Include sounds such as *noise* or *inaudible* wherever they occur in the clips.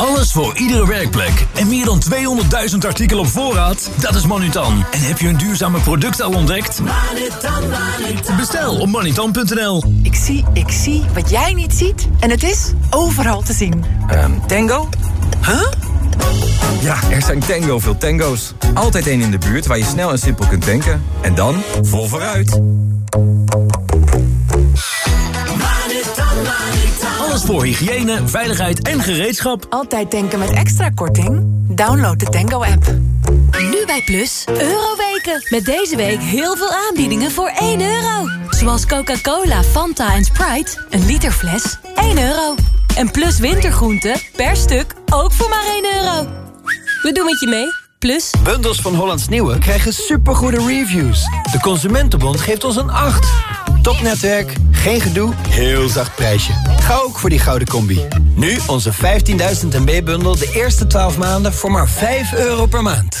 Alles voor iedere werkplek. En meer dan 200.000 artikelen op voorraad? Dat is Manutan. En heb je een duurzame product al ontdekt? Manutan, Manutan. Bestel op manutan.nl. Ik zie, ik zie wat jij niet ziet. En het is overal te zien. Um, tango? Huh? Ja, er zijn tango veel tango's. Altijd één in de buurt waar je snel en simpel kunt tanken. En dan vol vooruit. Alles voor hygiëne, veiligheid en gereedschap. Altijd tanken met extra korting? Download de Tango-app. Nu bij Plus, Euroweken. Met deze week heel veel aanbiedingen voor 1 euro. Zoals Coca-Cola, Fanta en Sprite. Een liter fles, 1 euro. En Plus wintergroenten, per stuk, ook voor maar 1 euro. We doen het je mee. Plus. Bundels van Hollands Nieuwe krijgen supergoede reviews. De Consumentenbond geeft ons een 8. Topnetwerk, geen gedoe, heel zacht prijsje. Ga ook voor die gouden combi. Nu onze 15.000 MB-bundel de eerste 12 maanden voor maar 5 euro per maand.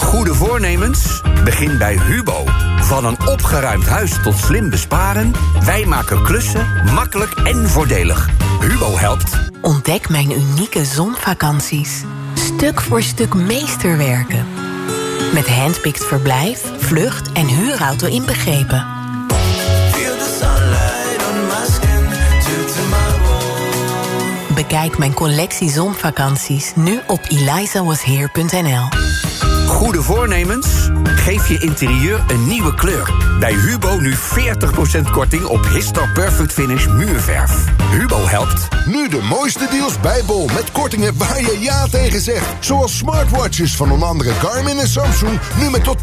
Goede voornemens? Begin bij Hubo. Van een opgeruimd huis tot slim besparen... wij maken klussen makkelijk en voordelig. Hubo helpt. Ontdek mijn unieke zonvakanties. Stuk voor stuk meesterwerken. Met handpicked verblijf, vlucht en huurauto inbegrepen. Bekijk mijn collectie zonvakanties nu op elizawasheer.nl. Goede voornemens? Geef je interieur een nieuwe kleur. Bij Hubo nu 40% korting op Histor Perfect Finish muurverf. Hubo helpt. Nu de mooiste deals bij Bol. Met kortingen waar je ja tegen zegt. Zoals smartwatches van onder andere Garmin en Samsung. Nu met tot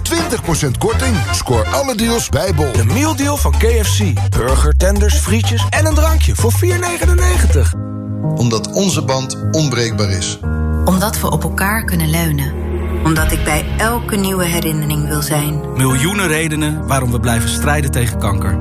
20% korting. Scoor alle deals bij Bol. De mealdeal van KFC. Burger, tenders, frietjes en een drankje voor 4,99. Omdat onze band onbreekbaar is. Omdat we op elkaar kunnen leunen omdat ik bij elke nieuwe herinnering wil zijn. Miljoenen redenen waarom we blijven strijden tegen kanker.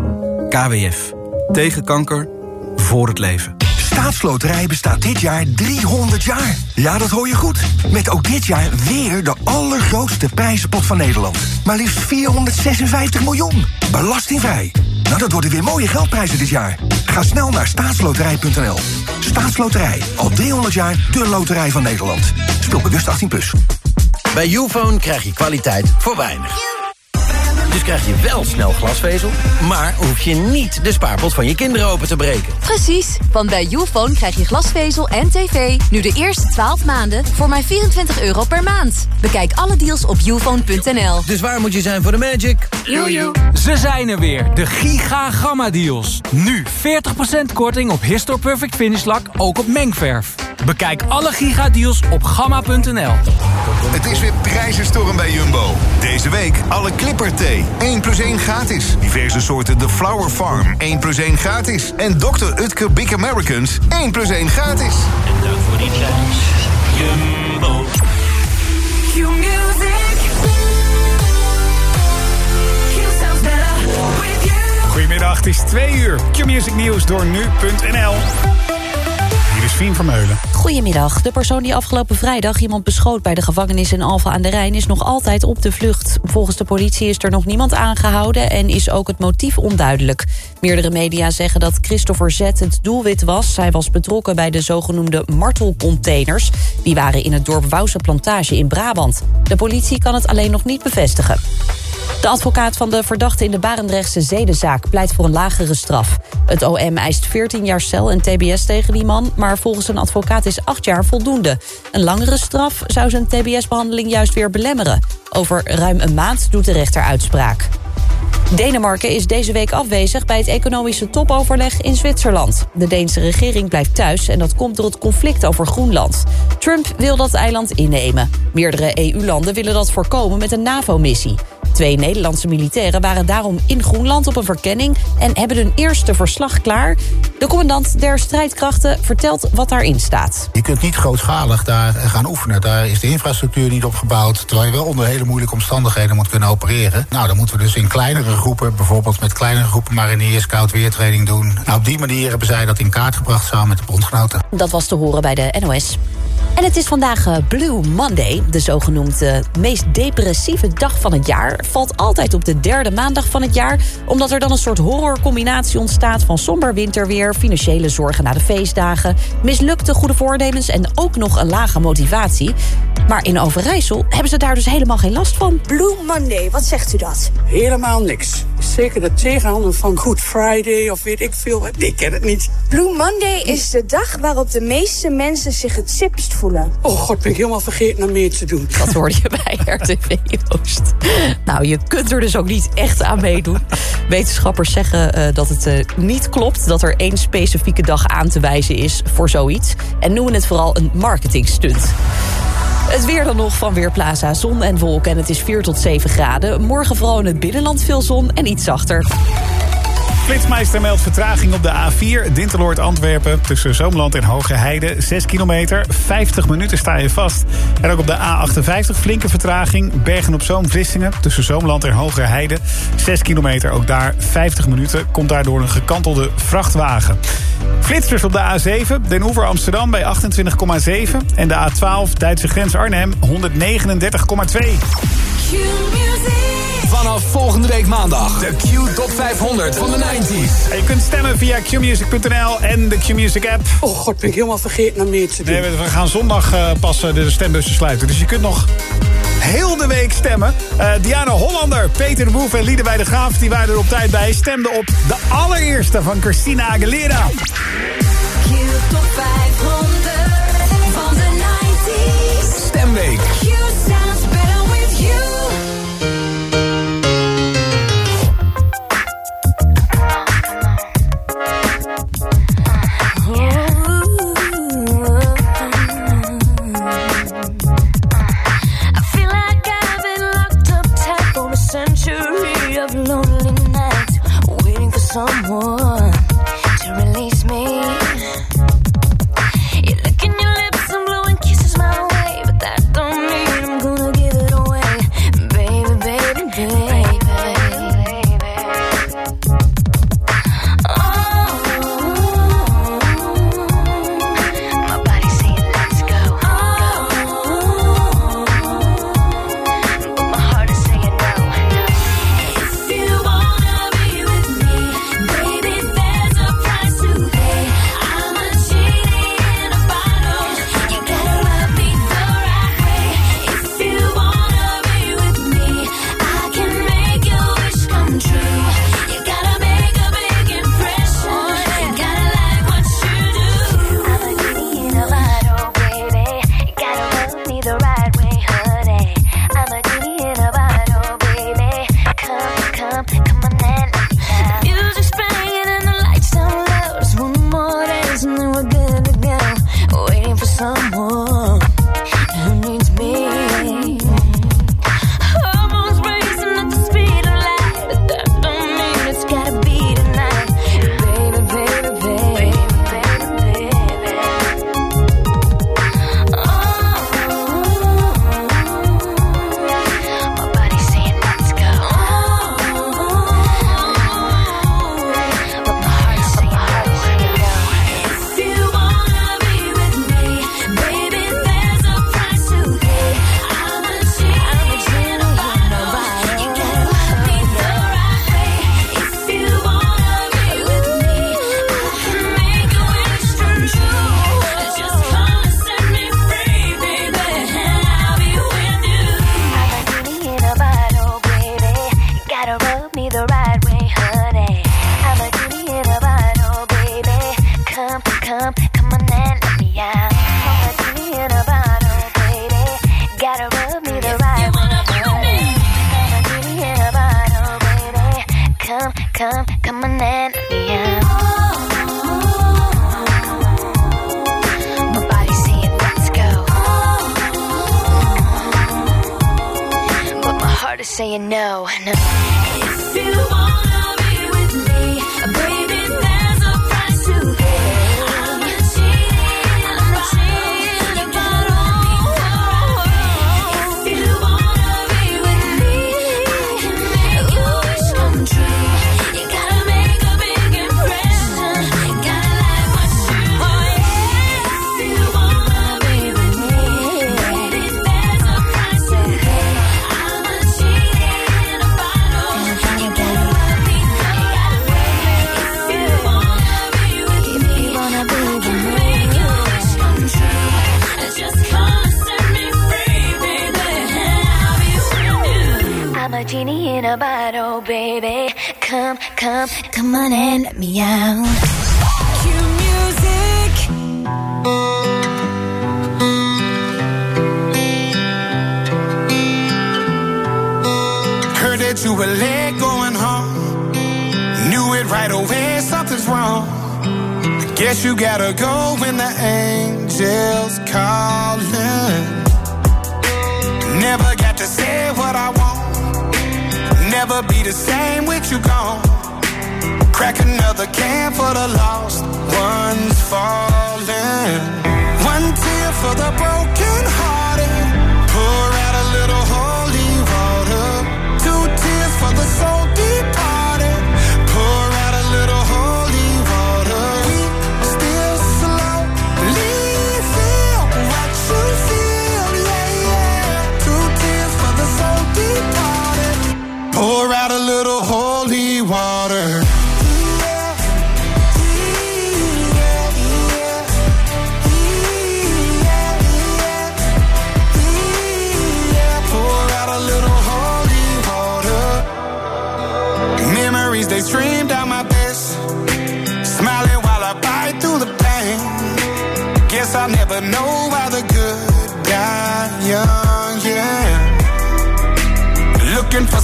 KWF. Tegen kanker. Voor het leven. Staatsloterij bestaat dit jaar 300 jaar. Ja, dat hoor je goed. Met ook dit jaar weer de allergrootste prijzenpot van Nederland. Maar liefst 456 miljoen. Belastingvrij. Nou, dat worden weer mooie geldprijzen dit jaar. Ga snel naar staatsloterij.nl. Staatsloterij. Al 300 jaar de loterij van Nederland. Speel bewust 18+. Plus. Bij Ufone krijg je kwaliteit voor weinig. Dus krijg je wel snel glasvezel, maar hoef je niet de spaarpot van je kinderen open te breken. Precies, want bij Ufone krijg je glasvezel en tv nu de eerste 12 maanden voor maar 24 euro per maand. Bekijk alle deals op ufone.nl. Dus waar moet je zijn voor de magic? Jojo. Ze zijn er weer, de Giga Gamma deals. Nu 40% korting op Histor Perfect Finish lak, ook op mengverf. Bekijk alle gigadeals op gamma.nl. Het is weer prijzenstorm bij Jumbo. Deze week alle Clipper thee. 1 plus 1 gratis. Diverse soorten The Flower Farm. 1 plus 1 gratis. En Dr. Utker Big Americans. 1 plus 1 gratis. En dank voor die prijs. Jumbo. Goedemiddag, het is 2 uur. Q-Music Nieuws door nu.nl. Is. Goedemiddag. De persoon die afgelopen vrijdag iemand beschoot bij de gevangenis in Alphen aan de Rijn is nog altijd op de vlucht. Volgens de politie is er nog niemand aangehouden en is ook het motief onduidelijk. Meerdere media zeggen dat Christopher Z het doelwit was. Hij was betrokken bij de zogenoemde martelcontainers. Die waren in het dorp Wouwse Plantage in Brabant. De politie kan het alleen nog niet bevestigen. De advocaat van de verdachte in de Barendrechtse zedenzaak pleit voor een lagere straf. Het OM eist 14 jaar cel en tbs tegen die man... maar volgens een advocaat is 8 jaar voldoende. Een langere straf zou zijn tbs-behandeling juist weer belemmeren. Over ruim een maand doet de rechter uitspraak. Denemarken is deze week afwezig bij het economische topoverleg in Zwitserland. De Deense regering blijft thuis en dat komt door het conflict over Groenland. Trump wil dat eiland innemen. Meerdere EU-landen willen dat voorkomen met een NAVO-missie. Twee Nederlandse militairen waren daarom in Groenland op een verkenning... en hebben hun eerste verslag klaar. De commandant der strijdkrachten vertelt wat daarin staat. Je kunt niet grootschalig daar gaan oefenen. Daar is de infrastructuur niet op gebouwd... terwijl je wel onder hele moeilijke omstandigheden moet kunnen opereren. Nou, dan moeten we dus in kleinere groepen... bijvoorbeeld met kleinere groepen mariniers koud weertraining doen. Nou, op die manier hebben zij dat in kaart gebracht samen met de bondgenoten. Dat was te horen bij de NOS. En het is vandaag eh, Blue Monday, de zogenoemde meest depressieve dag van het jaar. Valt altijd op de derde maandag van het jaar, omdat er dan een soort horrorcombinatie ontstaat van somber winterweer, financiële zorgen na de feestdagen, mislukte goede voornemens en ook nog een lage motivatie. Maar in Overijssel hebben ze daar dus helemaal geen last van. Blue Monday, wat zegt u dat? Helemaal niks. Zeker de tegenhanger van Good Friday of weet ik veel. Ik ken het niet. Blue Monday is de dag waarop de meeste mensen zich het sipst voelen. Oh god, ben ik helemaal vergeten naar meer te doen. Dat hoorde je bij *laughs* RTV Oost. Nou, je kunt er dus ook niet echt aan meedoen. Wetenschappers zeggen uh, dat het uh, niet klopt... dat er één specifieke dag aan te wijzen is voor zoiets. En noemen het vooral een marketingstunt. Het weer dan nog van Weerplaza. Zon en wolken en het is 4 tot 7 graden. Morgen vooral in het binnenland veel zon en iets zachter. Flitsmeister meldt vertraging op de A4. Dinteloord Antwerpen tussen Zoomland en Hoge Heide. 6 kilometer, 50 minuten sta je vast. En ook op de A58 flinke vertraging. Bergen op Zoom, Vlissingen tussen Zoomland en Hoge Heide. 6 kilometer, ook daar 50 minuten. Komt daardoor een gekantelde vrachtwagen. Flitsers op de A7, Den Oever Amsterdam bij 28,7. En de A12, Duitse grens Arnhem, 139,2. Vanaf volgende week maandag. De Q Top 500 van de 90s. En je kunt stemmen via qmusic.nl en de Qmusic app. Oh god, ben ik helemaal vergeten naar meer te doen. Nee, we gaan zondag uh, pas de stembussen sluiten. Dus je kunt nog heel de week stemmen. Uh, Diana Hollander, Peter de Boef en Lieden bij de Graaf... die waren er op tijd bij. Stemden op de allereerste van Christina Aguilera. Q Top 500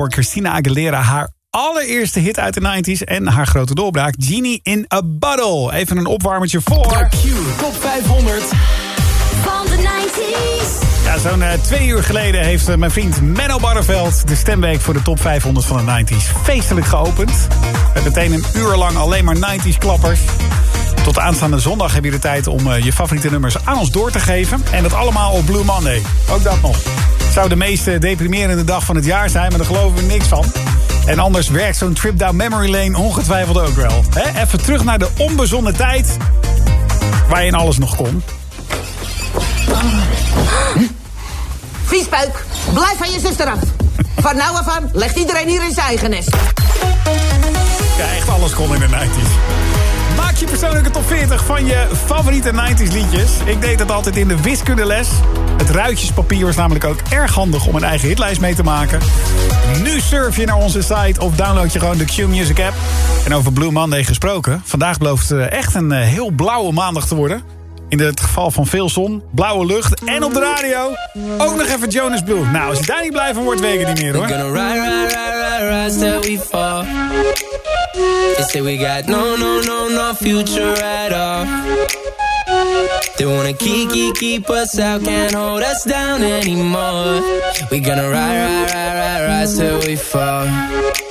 Daarvoor Christina Aguilera, haar allereerste hit uit de 90s... en haar grote doorbraak, Genie in a Bottle. Even een opwarmertje voor... Q Top 500. Van de 90s. Ja, zo'n eh, twee uur geleden heeft eh, mijn vriend Menno Barreveld... de stemweek voor de top 500 van de 90s feestelijk geopend. Met meteen een uur lang alleen maar 90s klappers. Tot aanstaande zondag heb je de tijd om eh, je favoriete nummers aan ons door te geven. En dat allemaal op Blue Monday. Ook dat nog. Het zou de meest eh, deprimerende dag van het jaar zijn, maar daar geloven we niks van. En anders werkt zo'n trip down memory lane ongetwijfeld ook wel. Even terug naar de onbezonnen tijd... waar je in alles nog kon. Viespeuk, blijf van je zuster af. Van nou af aan legt iedereen hier in zijn eigen nest. Ja, echt alles kon in de 90s. Je persoonlijke top 40 van je favoriete 90s liedjes. Ik deed dat altijd in de wiskundeles. Het ruitjespapier was namelijk ook erg handig om een eigen hitlijst mee te maken. Nu surf je naar onze site of download je gewoon de Q-Music app. En over Blue Monday gesproken. Vandaag belooft eh, echt een eh, heel blauwe maandag te worden. In het geval van veel zon, blauwe lucht en op de radio ook nog even Jonas Blue. Nou, als je daar niet blij van wordt, weet niet meer hoor. They say we got no, no, no, no future at all. They wanna keep, keep, keep us out, can't hold us down anymore. We gonna ride, ride, ride, ride, ride we fall.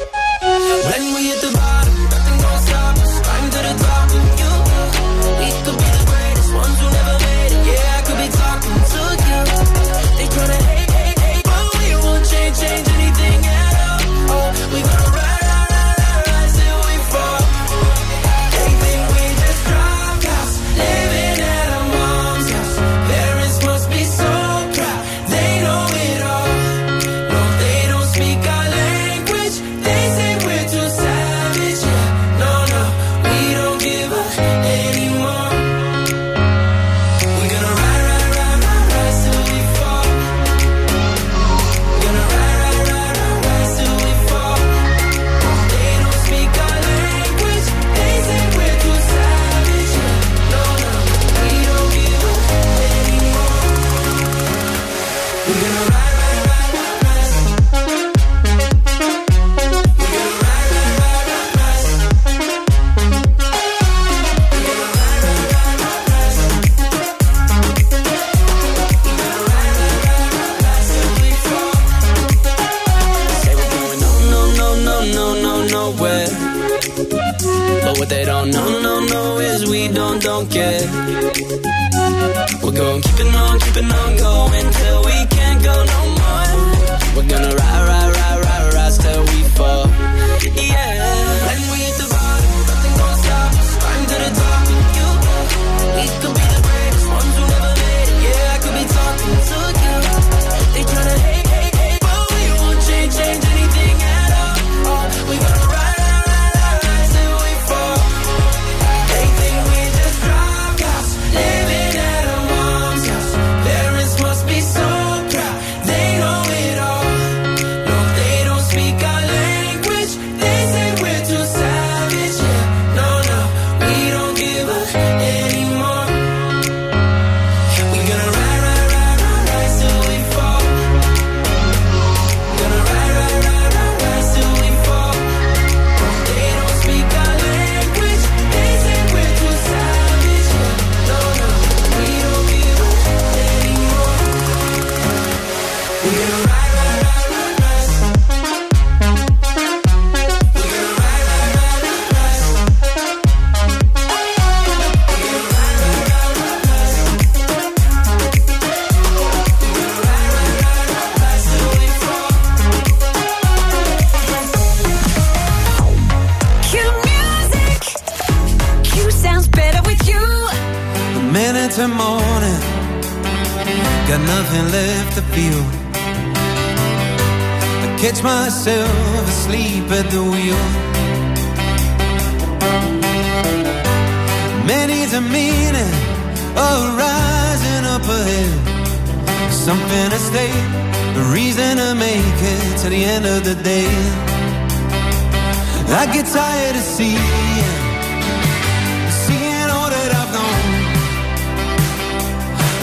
The morning. Got nothing left to feel. I catch myself asleep at the wheel. Many's a meaning of rising up ahead. Something to stay, a reason to make it to the end of the day. I get tired of seeing.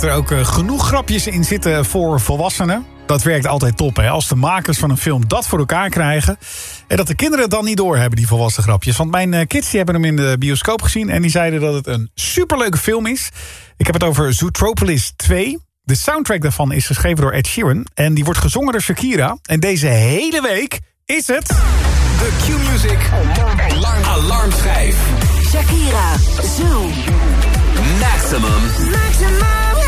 Dat er ook eh, genoeg grapjes in zitten voor volwassenen. Dat werkt altijd top, hè? Als de makers van een film dat voor elkaar krijgen... en dat de kinderen het dan niet doorhebben, die volwassen grapjes. Want mijn eh, kids die hebben hem in de bioscoop gezien... en die zeiden dat het een superleuke film is. Ik heb het over Zootropolis 2. De soundtrack daarvan is geschreven door Ed Sheeran... en die wordt gezongen door Shakira. En deze hele week is het... De Q-Music Alarm, alarmschijf. Shakira, Zoo. Maximum. Come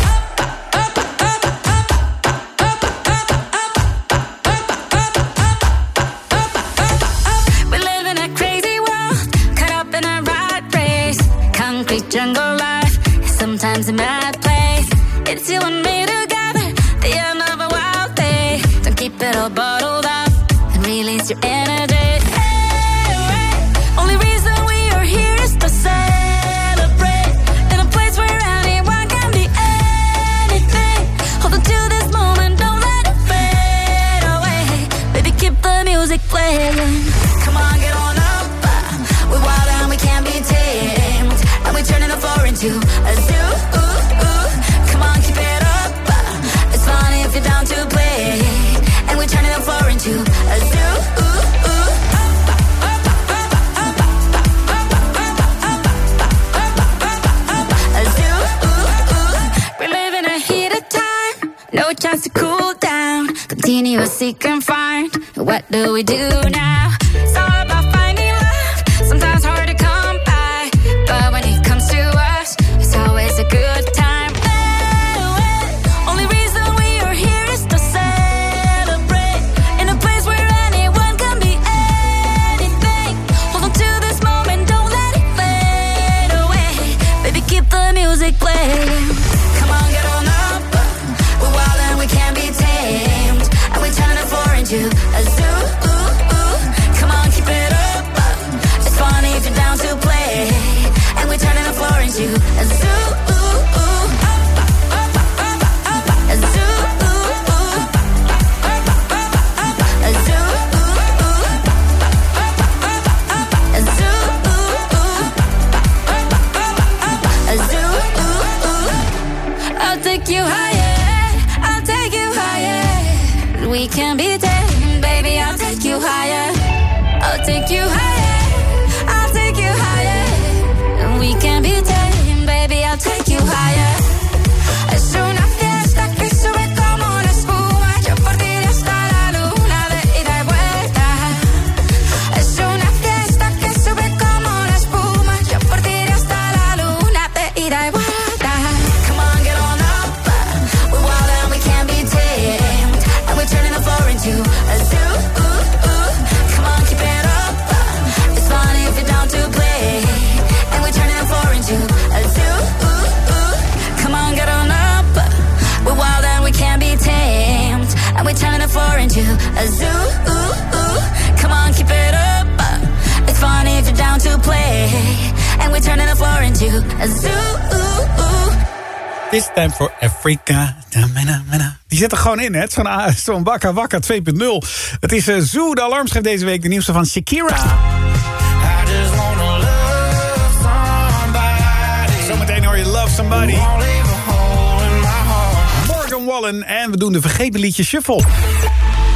Seek and find. What do we do now? Zo'n A- Zo'n Wakka Wakka 2.0. Het is eh, Zoo, de alarmschijf deze week. De nieuwste van Shakira. Zometeen hoor je Love Somebody. Morgan Wallen. En we doen de vergeten liedjes Shuffle.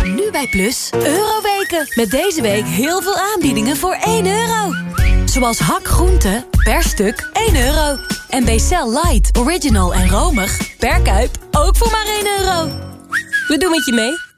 Nu bij Plus, Euroweken. Met deze week heel veel aanbiedingen voor 1 euro. Zoals hak groente, per stuk 1 euro. En Bcel Light, Original en Romig, per kuip, ook voor maar 1 euro. We doen met je mee,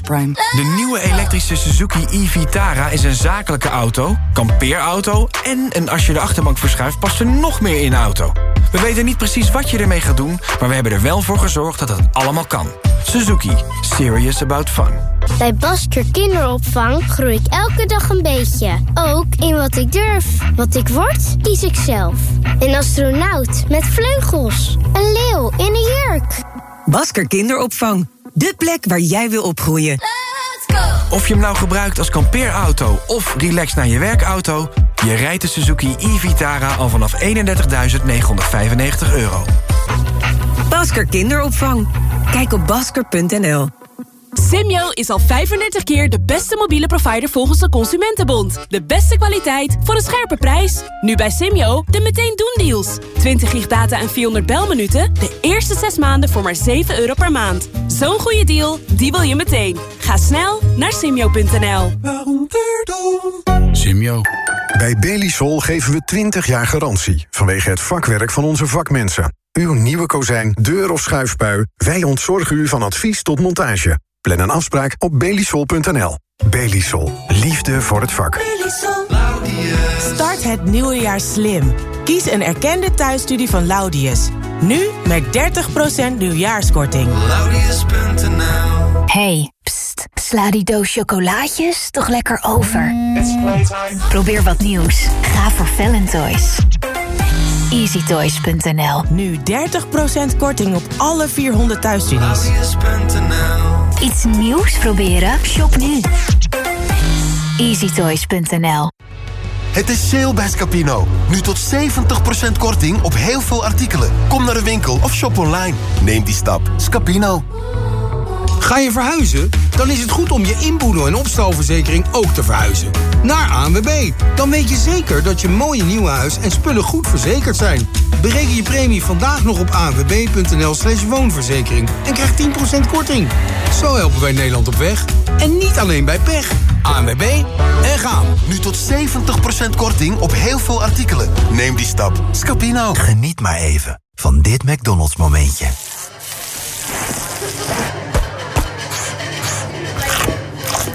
prime. De nieuwe elektrische Suzuki e-Vitara is een zakelijke auto, kampeerauto... en een als je de achterbank verschuift past er nog meer in de auto. We weten niet precies wat je ermee gaat doen... maar we hebben er wel voor gezorgd dat het allemaal kan. Suzuki. Serious about fun. Bij Basker Kinderopvang groei ik elke dag een beetje. Ook in wat ik durf. Wat ik word, kies ik zelf. Een astronaut met vleugels. Een leeuw in een jurk. Basker Kinderopvang. De plek waar jij wil opgroeien. Of je hem nou gebruikt als kampeerauto of relax naar je werkauto... je rijdt de Suzuki e-Vitara al vanaf 31.995 euro. Basker Kinderopvang. Kijk op basker.nl. Simyo is al 35 keer de beste mobiele provider volgens de Consumentenbond. De beste kwaliteit voor een scherpe prijs. Nu bij Simyo de meteen doen deals. 20 gig data en 400 belminuten. De eerste 6 maanden voor maar 7 euro per maand. Zo'n goede deal, die wil je meteen. Ga snel naar simyo.nl. Simio. Bij Belisol geven we 20 jaar garantie vanwege het vakwerk van onze vakmensen. Uw nieuwe kozijn, deur of schuifpui, wij ontzorgen u van advies tot montage. Plan een afspraak op belisol.nl. Belisol. Liefde voor het vak. Start het nieuwe jaar slim. Kies een erkende thuisstudie van Laudius. Nu met 30% nieuwjaarskorting. Hey, pst, sla die doos chocolaatjes toch lekker over. Probeer wat nieuws. Ga voor Valentoys. EasyToys.nl Nu 30% korting op alle 400 thuisstudies. Iets nieuws proberen? Shop nu. EasyToys.nl Het is sale bij Scapino. Nu tot 70% korting op heel veel artikelen. Kom naar de winkel of shop online. Neem die stap. Scapino. Ga je verhuizen? Dan is het goed om je inboedel- en opstalverzekering ook te verhuizen. Naar ANWB. Dan weet je zeker dat je mooie nieuwe huis en spullen goed verzekerd zijn. Bereken je premie vandaag nog op anwb.nl slash woonverzekering. En krijg 10% korting. Zo helpen wij Nederland op weg. En niet alleen bij pech. ANWB en gaan. Nu tot 70% korting op heel veel artikelen. Neem die stap. Scapino. Geniet maar even van dit McDonald's momentje.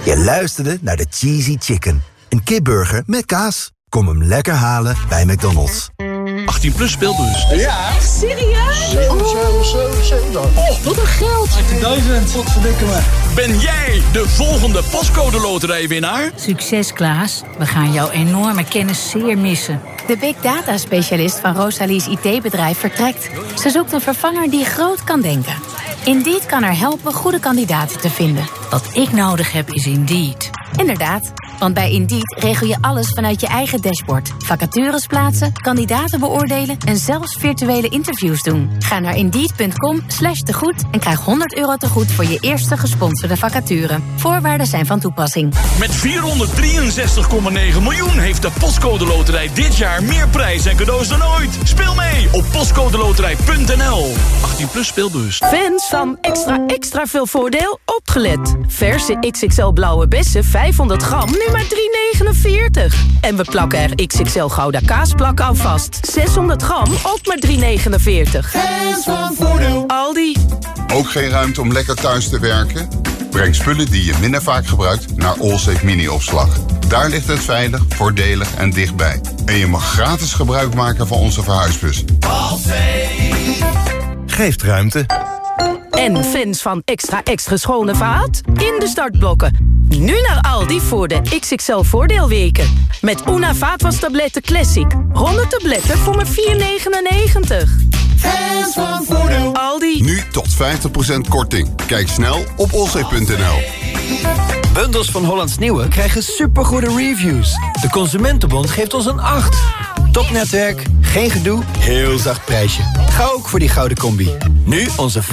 Je luisterde naar de Cheesy Chicken. Een kipburger met kaas. Kom hem lekker halen bij McDonald's. 18 plus speelbus. Ja. serieus? 7, 7, 7, 7. Oh, wat een geld. 18.000. Wat verdikken me. Ben jij de volgende pascode loterijwinnaar? Succes Klaas, we gaan jouw enorme kennis zeer missen. De big data specialist van Rosalie's IT-bedrijf vertrekt. Ze zoekt een vervanger die groot kan denken. Indeed kan haar helpen goede kandidaten te vinden. Wat ik nodig heb is Indeed. Inderdaad, want bij Indeed regel je alles vanuit je eigen dashboard. Vacatures plaatsen, kandidaten beoordelen en zelfs virtuele interviews doen. Ga naar indeed.com slash tegoed en krijg 100 euro tegoed voor je eerste gesponsorde vacature. Voorwaarden zijn van toepassing. Met 463,9 miljoen heeft de Postcode Loterij dit jaar meer prijs en cadeaus dan ooit. Speel mee op postcodeloterij.nl. 18 plus speelbus. Fans van extra extra veel voordeel opgelet. Verse XXL blauwe bessen 500 gram nu maar 3,49. En we plakken er XXL Gouda kaasplak aan vast. 600 gram ook maar 3,49. Fans van voordeel. Aldi. Ook geen ruimte om lekker thuis te werken? Breng spullen die je minder vaak gebruikt naar Allsafe Mini-opslag. Daar ligt het veilig, voordelig en dichtbij. En je mag gratis gebruik maken van onze verhuisbus. Geeft ruimte. En fans van extra extra schone vaat? In de startblokken. Nu naar Aldi voor de XXL voordeelweken. Met Una vaatwastabletten Classic. 100 tabletten voor maar 4,99. Fans van voordeel. Aldi. Nu tot 50% korting. Kijk snel op olzee.nl. Bundels van Hollands Nieuwe krijgen supergoede reviews. De Consumentenbond geeft ons een 8. Topnetwerk, geen gedoe, heel zacht prijsje. Ga ook voor die gouden combi. Nu onze 15.000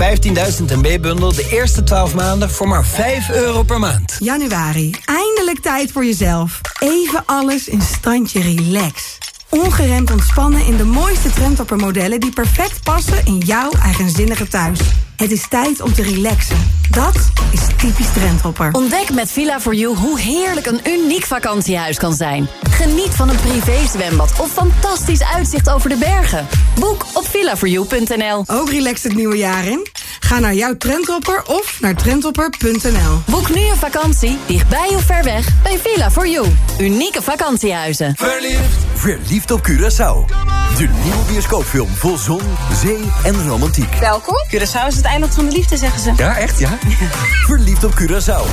MB-bundel de eerste 12 maanden voor maar 5 euro per maand. Januari, eindelijk tijd voor jezelf. Even alles in standje relax. Ongeremd ontspannen in de mooiste trendtoppermodellen... die perfect passen in jouw eigenzinnige thuis. Het is tijd om te relaxen. Dat is typisch trendhopper. Ontdek met Villa4You hoe heerlijk een uniek vakantiehuis kan zijn. Geniet van een privézwembad of fantastisch uitzicht over de bergen. Boek op villa4you.nl. Ook relax het nieuwe jaar in? Ga naar jouw Trendhopper of naar trendhopper.nl. Boek nu een vakantie, dichtbij of ver weg, bij villa for you Unieke vakantiehuizen. Verliefd. Verliefd op Curaçao. De nieuwe bioscoopfilm vol zon, zee en romantiek. Welkom. Curaçao is het eiland van de liefde, zeggen ze. Ja, echt ja? *laughs* Verliefd op Curaçao.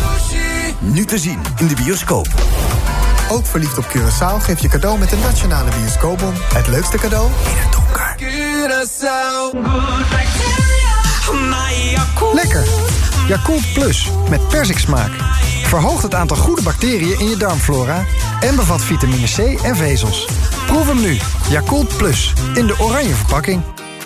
Nu te zien in de bioscoop. Ook verliefd op Curaçao geef je cadeau met de Nationale Bioscoopbon. Het leukste cadeau in het donker. Curaçao. Lekker. Yakult Plus met persiksmaak. Verhoogt het aantal goede bacteriën in je darmflora en bevat vitamine C en vezels. Proef hem nu. Yakult Plus in de oranje verpakking.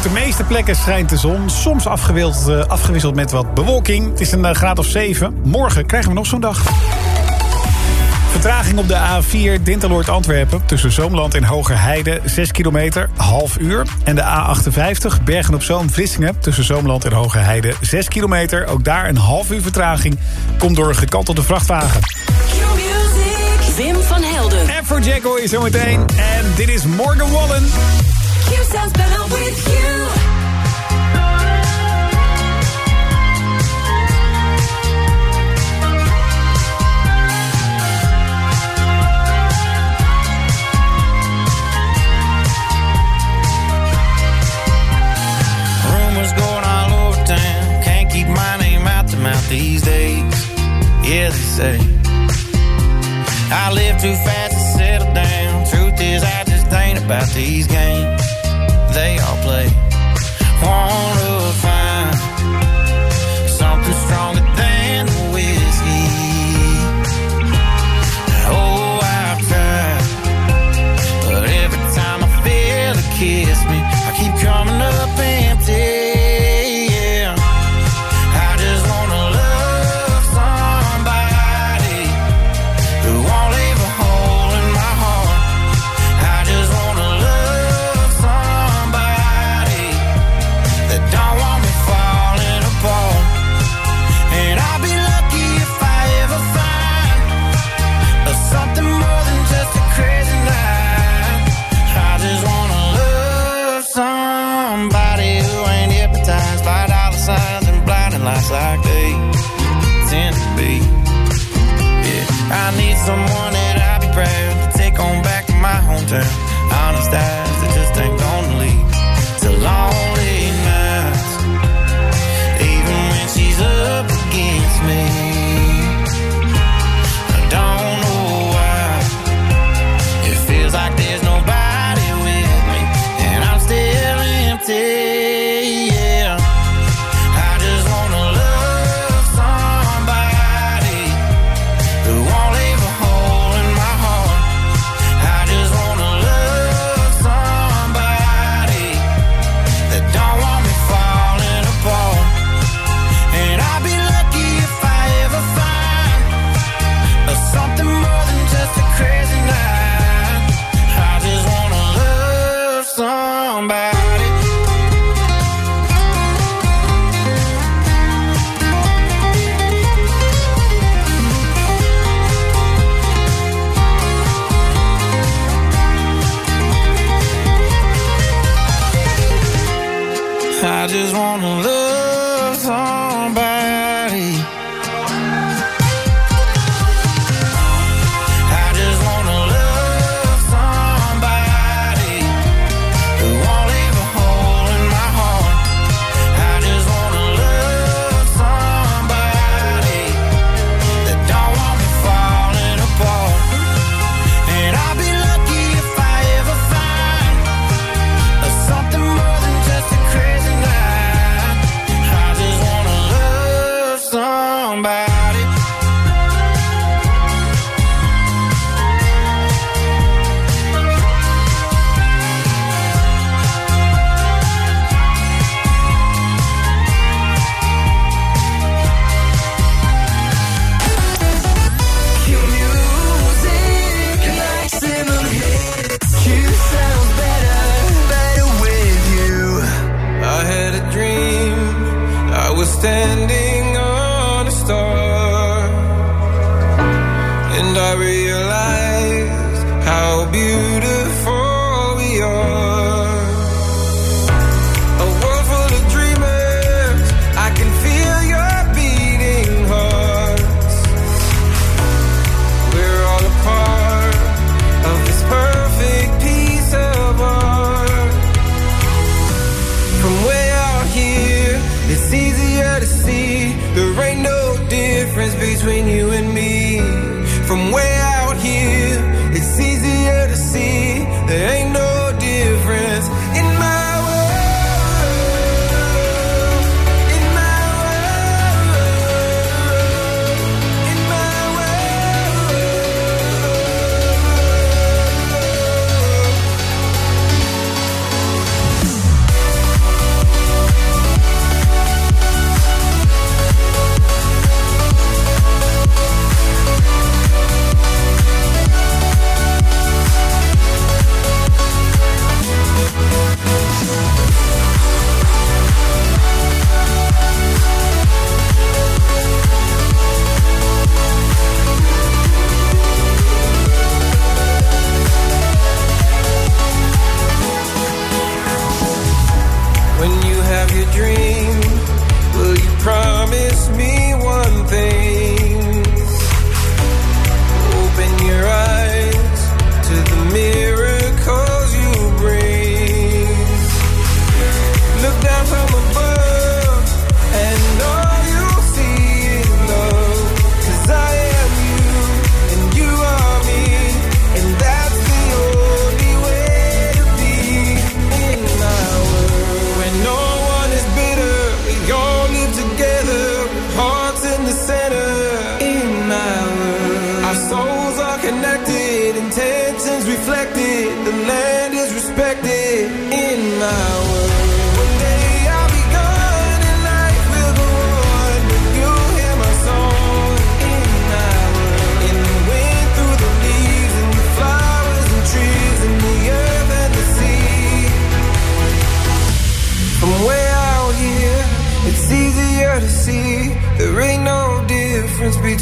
Op de meeste plekken schijnt de zon, soms afgewisseld, uh, afgewisseld met wat bewolking. Het is een uh, graad of 7. Morgen krijgen we nog zo'n dag. Vertraging op de A4 Dinteloord Antwerpen tussen Zoomland en Hogerheide 6 kilometer, half uur. En de A58 Bergen op Zoom Vlissingen tussen Zoomland en Hogerheide 6 kilometer. Ook daar een half uur vertraging. Komt door een gekantelde vrachtwagen. Wim van Helden. En voor Jacko is zometeen. En dit is Morgan Wallen. Sounds better with you. Rumors going all over town. Can't keep my name out the mouth these days. Yeah, they say. I live too fast to settle down. Truth is, I just ain't about these games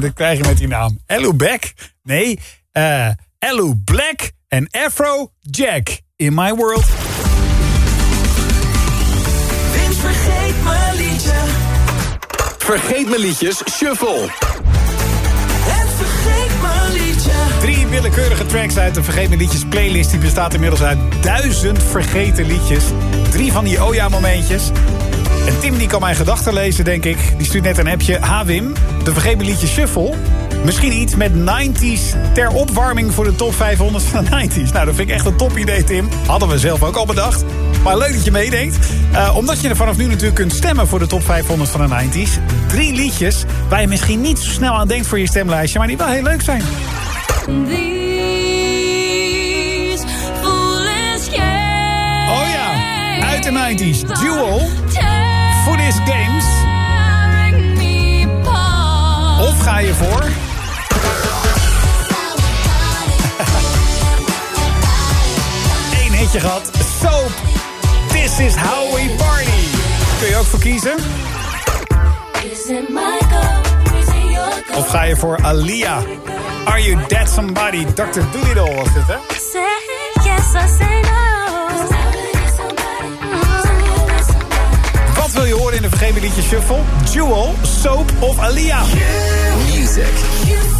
Dat krijg je met die naam. Hello Back? Nee, eh Hello Black en Afro Jack. In my world. Vince vergeet mijn liedje. Vergeet mijn liedjes, shuffle. En vergeet mijn liedje. Drie willekeurige tracks uit de Vergeet Me Liedjes playlist. Die bestaat inmiddels uit duizend vergeten liedjes. Drie van die oh ja momentjes. En Tim die kan mijn gedachten lezen, denk ik. Die stuurt net een appje. Ha Wim, de Vergeet Me Liedjes shuffle. Misschien iets met 90s ter opwarming voor de top 500 van de 90s. Nou, dat vind ik echt een top idee, Tim. Hadden we zelf ook al bedacht. Maar leuk dat je meedenkt. Uh, omdat je er vanaf nu natuurlijk kunt stemmen voor de top 500 van de 90s. Drie liedjes waar je misschien niet zo snel aan denkt voor je stemlijstje... maar die wel heel leuk zijn. Oh ja, uit de 90s. Duel. Foolish Games. Of ga je voor... *laughs* Eén hitje gehad. Soap. This is how we party. Kun je ook voor kiezen? Of ga je voor Alia? Are you dead somebody? Dr. Doolittle was dit, hè? Wat wil je horen in de vergeven liedje Shuffle? Jewel, Soap of Alia? Music. It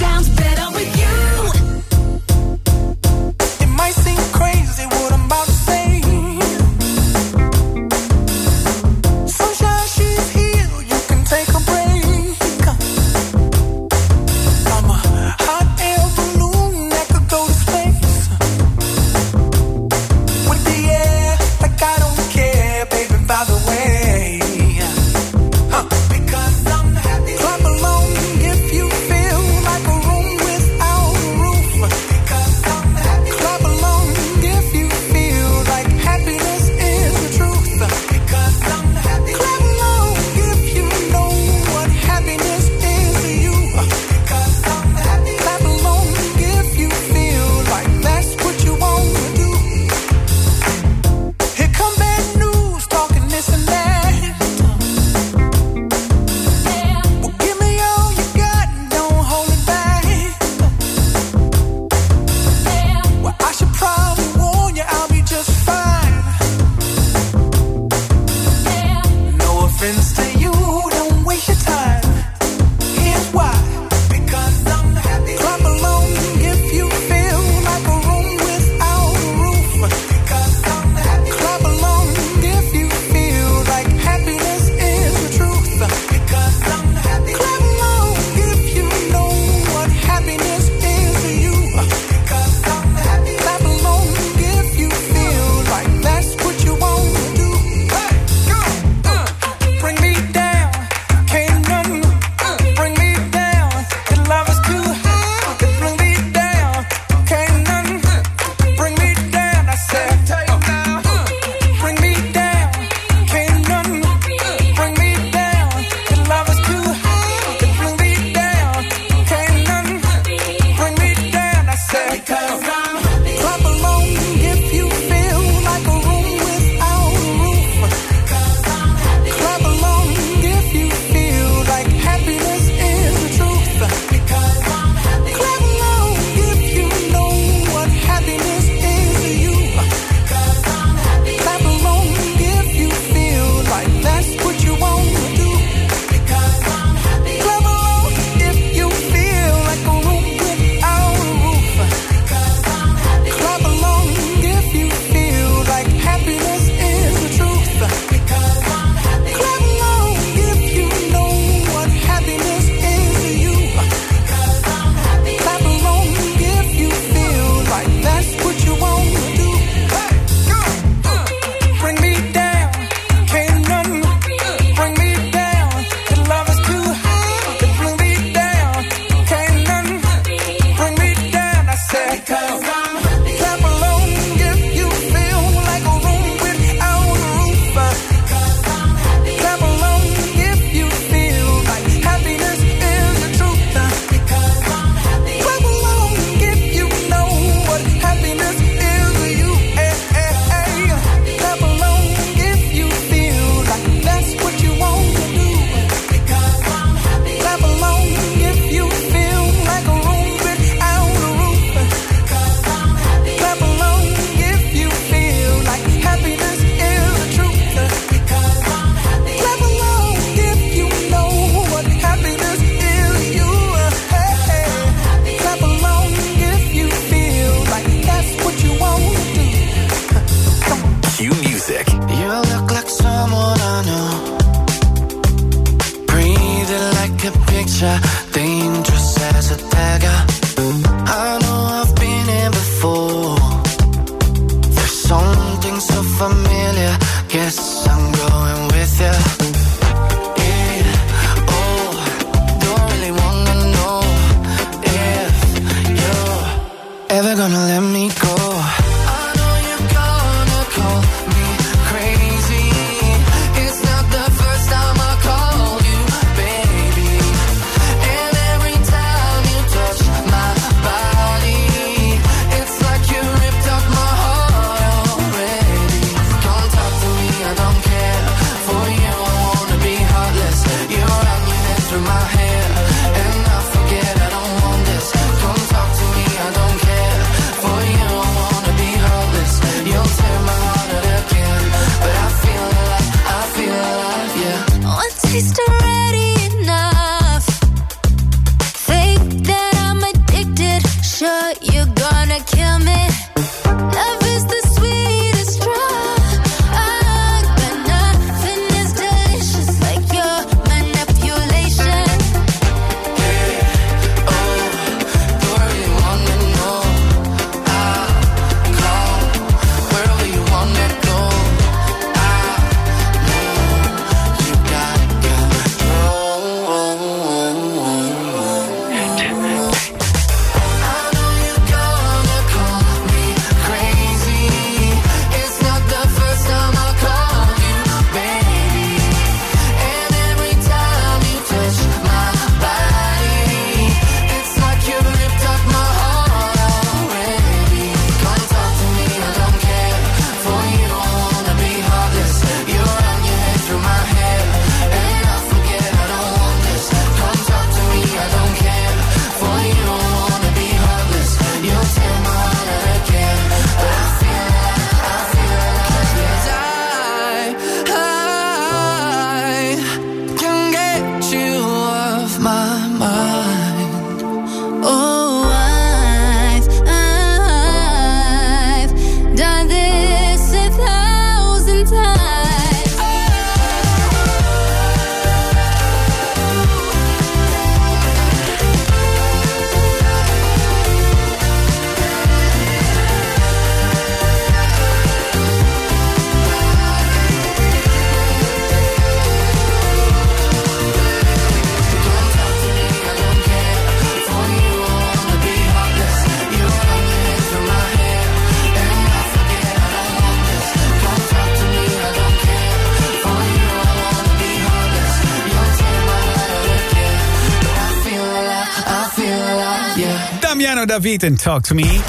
Damiano David en Talk to Me.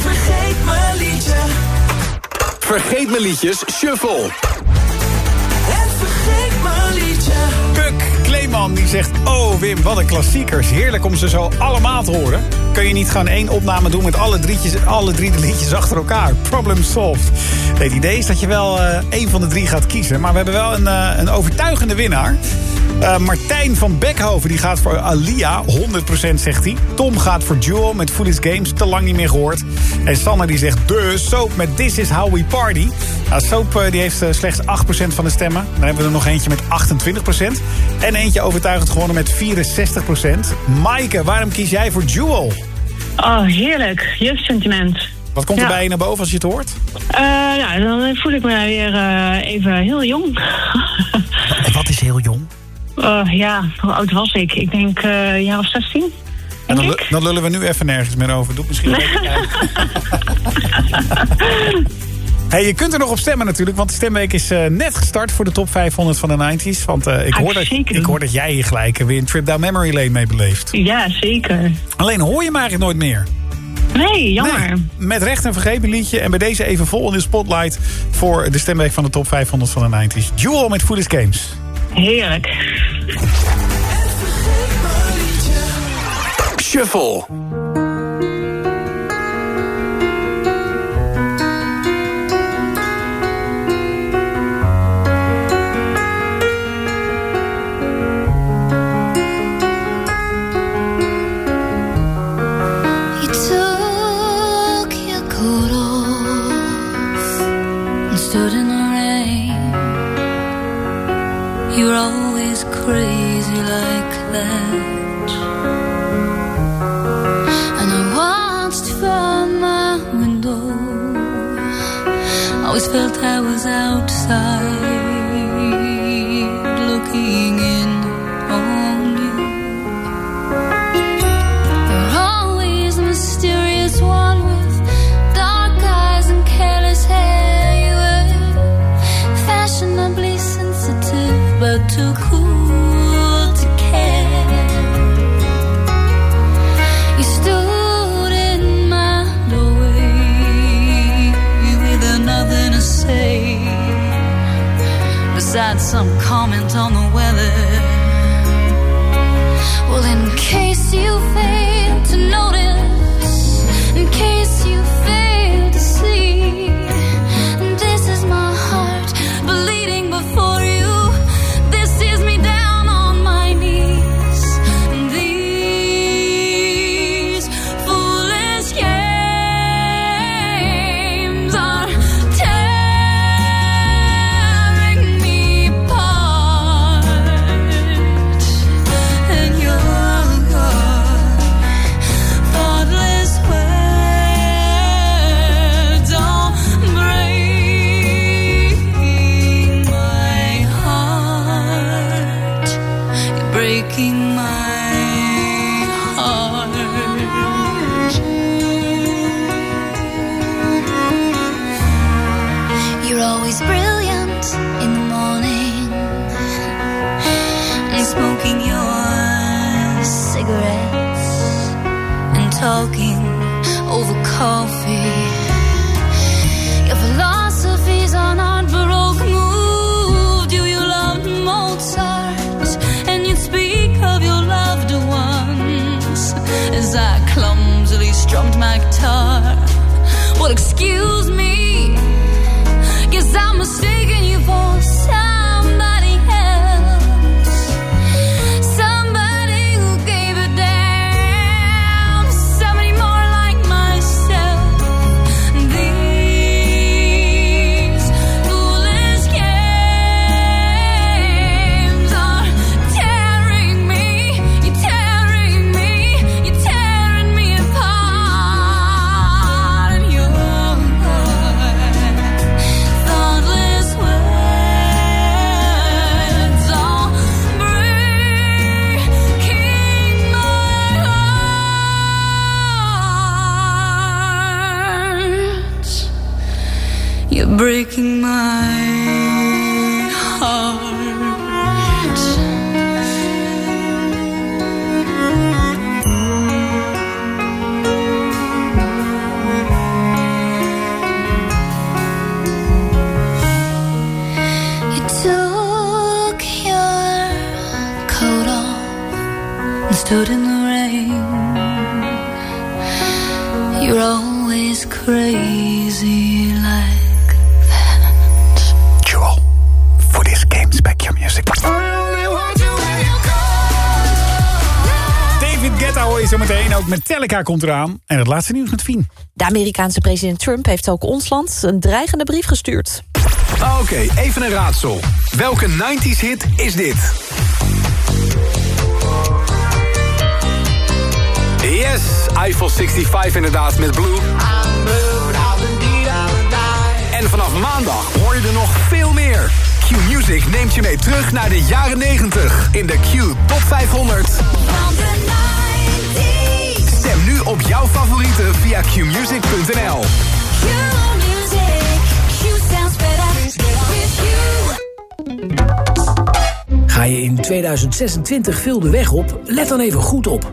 Vergeet mijn liedje. Vergeet mijn liedjes, shuffle. En vergeet mijn liedje. Puk Kleeman die zegt: Oh Wim, wat een klassiekers. Heerlijk om ze zo allemaal te horen. Kun je niet gewoon één opname doen met alle, alle drie de liedjes achter elkaar? Problem solved. Het idee is dat je wel eh, één van de drie gaat kiezen. Maar we hebben wel een, eh, een overtuigende winnaar. Eh, Martijn van Beckhoven die gaat voor Alia, 100% zegt hij. Tom gaat voor Jewel met Foolish Games, te lang niet meer gehoord. En Sanne die zegt de Soap met This Is How We Party. Nou, soap eh, die heeft eh, slechts 8% van de stemmen. Dan hebben we er nog eentje met 28%. En eentje overtuigend gewonnen met 64%. Maaike, waarom kies jij voor Jewel? Oh, heerlijk. Jeugdsentiment. Wat komt er bij je naar boven als je het hoort? Dan voel ik me weer even heel jong. *laughs* wat is heel jong? Uh, ja, hoe oud was ik? Ik denk eh, een jaar of 16. En dan, dan, lullen we nu even nergens meer over. Doe misschien *laughs* Hey, je kunt er nog op stemmen natuurlijk, want de stemweek is eh, net gestart voor de top 500 van de 90s. Want ik, ah, hoor dat, ik hoor dat jij hier gelijk weer een trip down memory lane mee beleeft. Ja, zeker. Alleen hoor je hem eigenlijk nooit meer. Nee, jammer. Met recht een vergeven liedje en bij deze even vol in de spotlight voor de stemweek van de top 500 van de 90s. Jewel met Foolish Games. Heerlijk. Shuffle. still time. Smoking your cigarettes and talking over coffee. Your philosophies are not baroque moved. You you loved Mozart and you'd speak of your loved ones as I clumsily strummed my guitar. Well, excuse Metallica komt eraan. En het laatste nieuws met Fien. De Amerikaanse president Trump heeft ook ons land een dreigende brief gestuurd. Oké, even een raadsel. Welke 90s hit is dit? Yes, Eiffel 65 inderdaad met Blue. En vanaf maandag hoor je er nog veel meer. Q-Music neemt je mee terug naar de jaren 90 in de Q Top 500. 90s genieten via qmusic.nl. Ga je in 2026 veel de weg op? Let dan even goed op.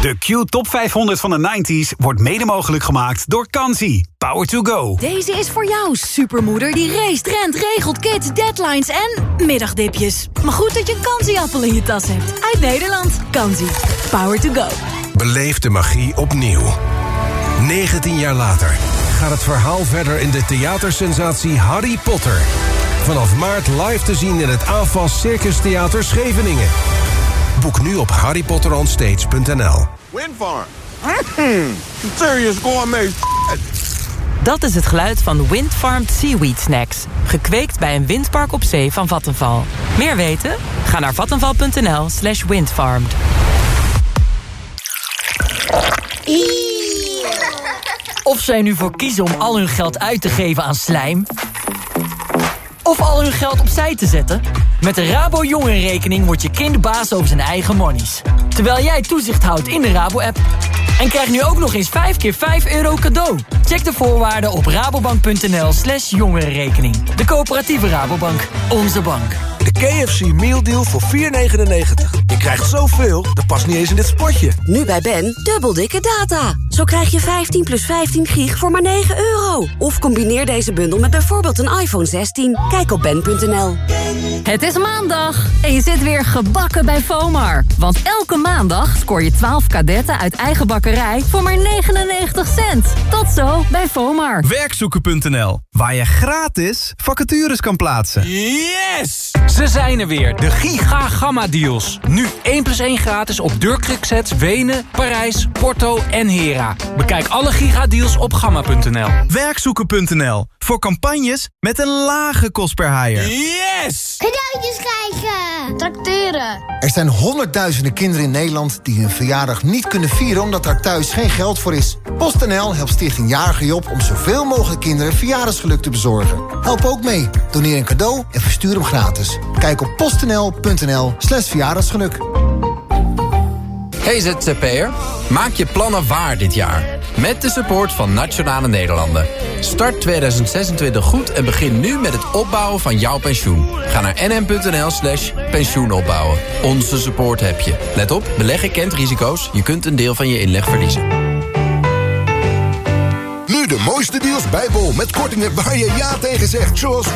De Q Top 500 van de 90s wordt mede mogelijk gemaakt door Kansi. Power to go. Deze is voor jou, supermoeder die race, rent, regelt, kids, deadlines en middagdipjes. Maar goed dat je een Kansi-appel in je tas hebt. Uit Nederland. Kansi. Power to go. Beleef de magie opnieuw. 19 jaar later gaat het verhaal verder in de theatersensatie Harry Potter. Vanaf maart live te zien in het AFAS Circus Theater Scheveningen. Boek nu op harrypotteronstage.nl. Windfarm. Mm, serious gourmet Dat is het geluid van Windfarmed Seaweed Snacks. Gekweekt bij een windpark op zee van Vattenval. Meer weten? Ga naar vattenval.nl slash windfarmed. Of zij nu voor kiezen om al hun geld uit te geven aan slijm... of al hun geld opzij te zetten... met de Rabo Jongerenrekening wordt je kind baas over zijn eigen monies. Terwijl jij toezicht houdt in de Rabo-app. En krijg nu ook nog eens 5 keer 5 euro cadeau. Check de voorwaarden op rabobank.nl slash jongerenrekening. De coöperatieve Rabobank. Onze bank. De KFC Meal Deal voor 4,99. Je krijgt zoveel, dat past niet eens in dit spotje. Nu bij Ben, dubbel dikke data. Zo krijg je 15 plus 15 gig voor maar 9 euro. Of combineer deze bundel met bijvoorbeeld een iPhone 16. Kijk op ben.nl. Het is maandag en je zit weer gebakken bij FOMAR. Want elke maandag scoor je 12 kadetten uit eigen bakkerij voor maar 99 cent. Tot zo bij FOMAR. Werkzoeken.nl, waar je gratis vacatures kan plaatsen. Yes! Ze zijn er weer, de Giga Gamma Deals. Nu 1 plus 1 gratis op Durkruksets, Wenen, Parijs, Porto en Hera. Bekijk alle Giga Deals op gamma.nl. Werkzoeken.nl, voor campagnes met een lage kost per haaier. Yes! Cadeautjes krijgen! Tracteren! Er zijn honderdduizenden kinderen in Nederland die hun verjaardag niet kunnen vieren omdat daar thuis geen geld voor is. PostNL helpt Stichting Jarige Job om zoveel mogelijk kinderen verjaardagsgeluk te bezorgen. Help ook mee. Doneer een cadeau en verstuur hem gratis. Kijk op postnl.nl slash verjaardagsgeluk. Hey ZZP'er, maak je plannen waar dit jaar. Met de support van Nationale Nederlanden. Start 2026 goed en begin nu met het opbouwen van jouw pensioen. Ga naar nm.nl slash pensioenopbouwen. Onze support heb je. Let op, beleggen kent risico's. Je kunt een deel van je inleg verliezen. Nu de mooiste deals bij Bol met kortingen waar je ja tegen zegt. Zoals